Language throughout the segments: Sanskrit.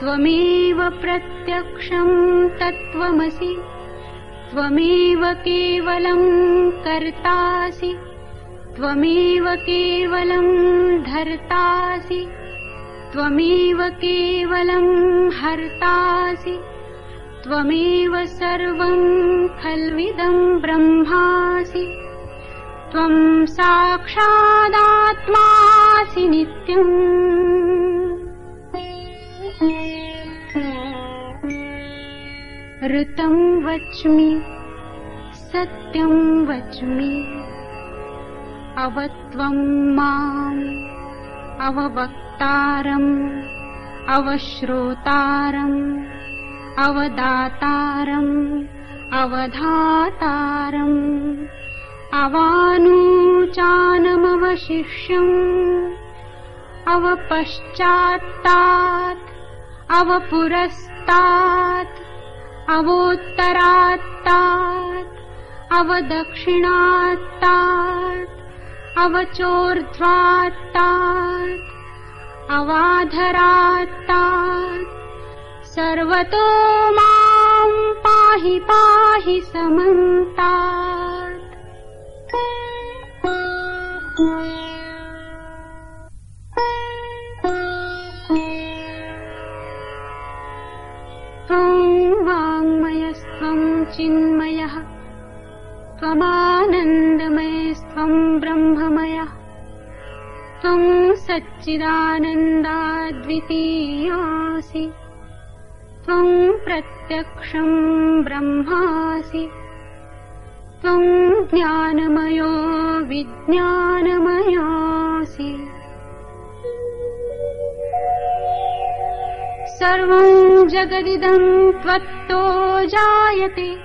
त्वमेव प्रत्यक्षम् तत्त्वमसि त्वमेव केवलम् कर्तासि त्वमेव केवलम् धर्तासि त्वमेव केवलम् हर्तासि त्वमेव सर्वम् खल्विदम् ब्रह्मासि त्वम् साक्षादात्मासि नित्यम् ऋतम् वच्मि सत्यम् वच्मि। अवत्वम् माम् अववक्तारम् अवश्रोतारम् अवदातारम् अवधातारम् अवानूचानमवशिष्यम् अवपश्चात्तात् अवपुरस्तात् अवोत्तरात्तात् अवदक्षिणात्तात् अवचोर्ध्वात्तात् अवाधरात्तात्। सर्वतो माम् पाहि पाहि समन्तात् त्वम् वाङ्मयस्त्वम् चिन्मयः त्वमानन्दमयस्त्वम् ब्रह्ममयः। त्वम् सच्चिदानन्दाद्वितीयोऽसि त्वम् प्रत्यक्षम् ब्रह्मासि। त्वम् ज्ञानमयो विज्ञानमयोऽसि सर्वम् जगदिदम् त्वत्तो जायते।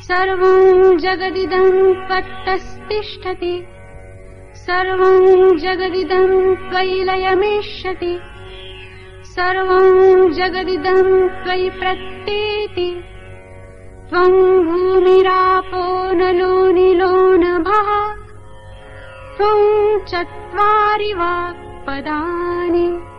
सर्वम् जगदिदम् त्वत्तस्तिष्ठति। सर्वम् जगदिदम् त्वयि लयमेष्यति सर्वम् जगदिदम् त्वयि प्रत्येति त्वम् भूमिरापो त्वम् चत्वारि वाक्पदानि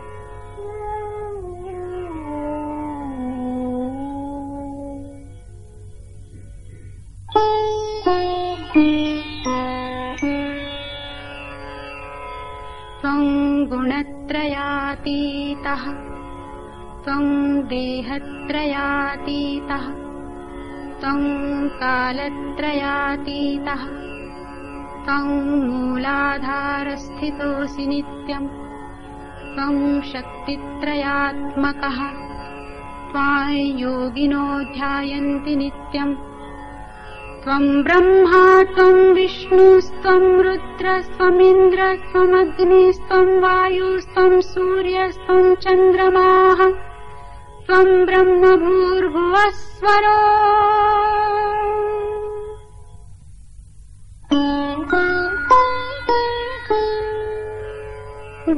देहत्रयातीतः। त्वम् कालत्रयातीतः। त्वम् मूलाधारस्थितोऽसि नित्यम् त्वम् शक्तित्रयात्मकः। त्वाम् योगिनो ध्यायन्ति नित्यम् त्वम् ब्रह्मा त्वम् विष्णुस्त्वम् रुद्रस्त्वमिन्द्रस्त्वमग्निस्त्वम् वायुस्त्वम् सूर्यस्त्वम् चन्द्रमाः त्वम् ब्रह्म भूर्भुवस्वरो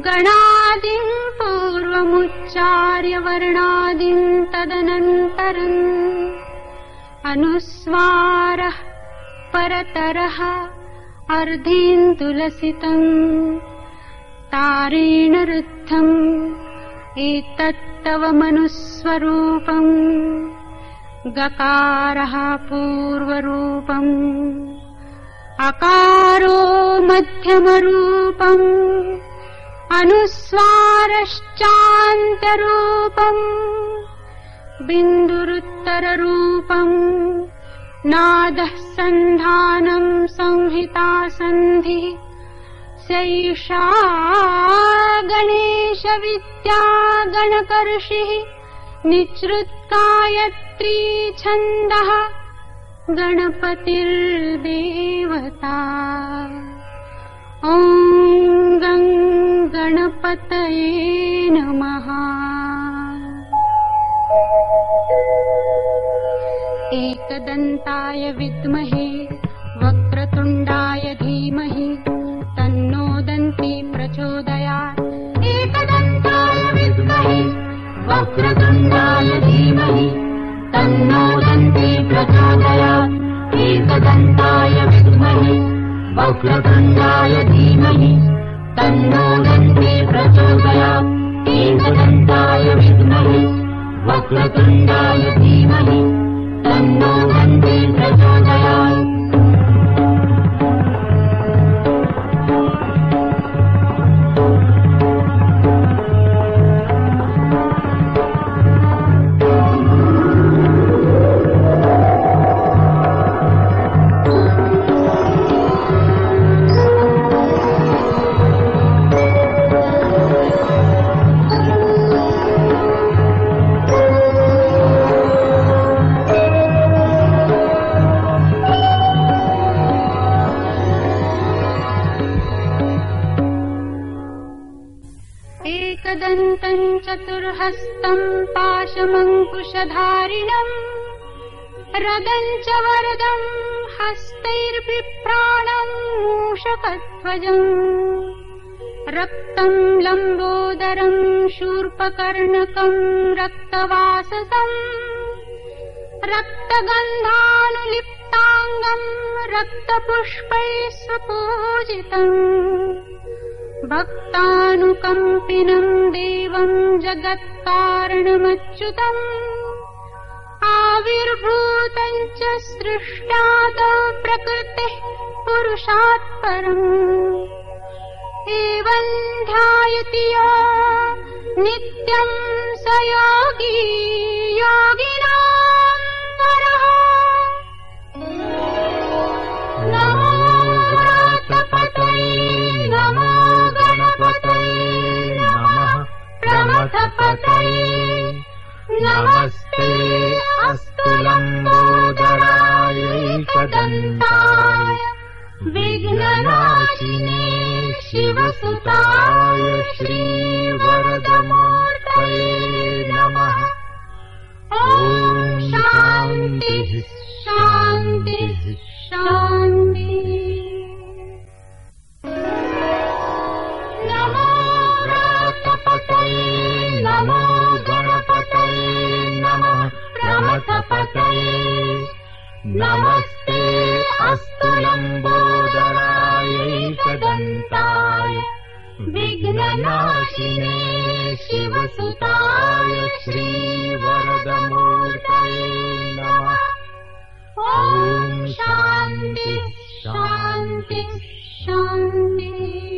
गणादिम् पूर्वमुच्चार्य वर्णादिम् तदनन्तरम् अनुस्वारः परतरः अर्धेन्दुलसितम् तारेण रुद्धम् एतत्तव मनुस्वरूपम् गकारः पूर्वरूपम् अकारो मध्यमरूपम् अनुस्वारश्चान्तरूपम् बिन्दुरुत्तररूपम् नादः सन्धानम् संहिता सन्धिः सैषा गणेशविद्या गणकर्षिः निःसृत्कायत्री छन्दः। गणपतिर्देवता। ॐ गम् गणपतये नमः एकदन्ताय विद्महे वक्रतुण्डाय धीमहि तन्नो दन्ती प्रचोदयात्। एकदन्ताय विद्महे वक्रतुण्डाय धीमहि तन्नो दन्ती प्रचोदयात्। एकदन्ताय विद्महे वक्रतुण्डाय धीमहि तन्नो दन्ती प्रचोदयात्। एकदन्ताय विद्महे वक्रतुण्डाय धीमहि तन्नो दन्ति प्रचोदयात् चतुर्हस्तम् पाशमङ्कुशधारिणम् रदम् च वरदम् हस्तैर्बिभ्राणम् मूषकध्वजम्। रक्तम् लम्बोदरम् शूर्पकर्णकम् रक्तवाससम् रक्तगन्धानुलिप्ताङ्गम् रक्तपुष्पैः स्वपूजितम् भक्तानुकम्पिनम् देवम् जगत्कारणमच्युतम्। आविर्भूतम् च सृष्टात् प्रकृतिः पुरुषात् परम्। एवम् ध्यायति यो नित्यम् स योगी नमस्ते। अस्तु लम्बोदरायैकदन्ताय। विघ्ननाशिने शिवसुताय श्रीवरदमूर्तये श्रीवरदमूर्तये नमः। ॐ शान्तिः शान्तिः शान्तिः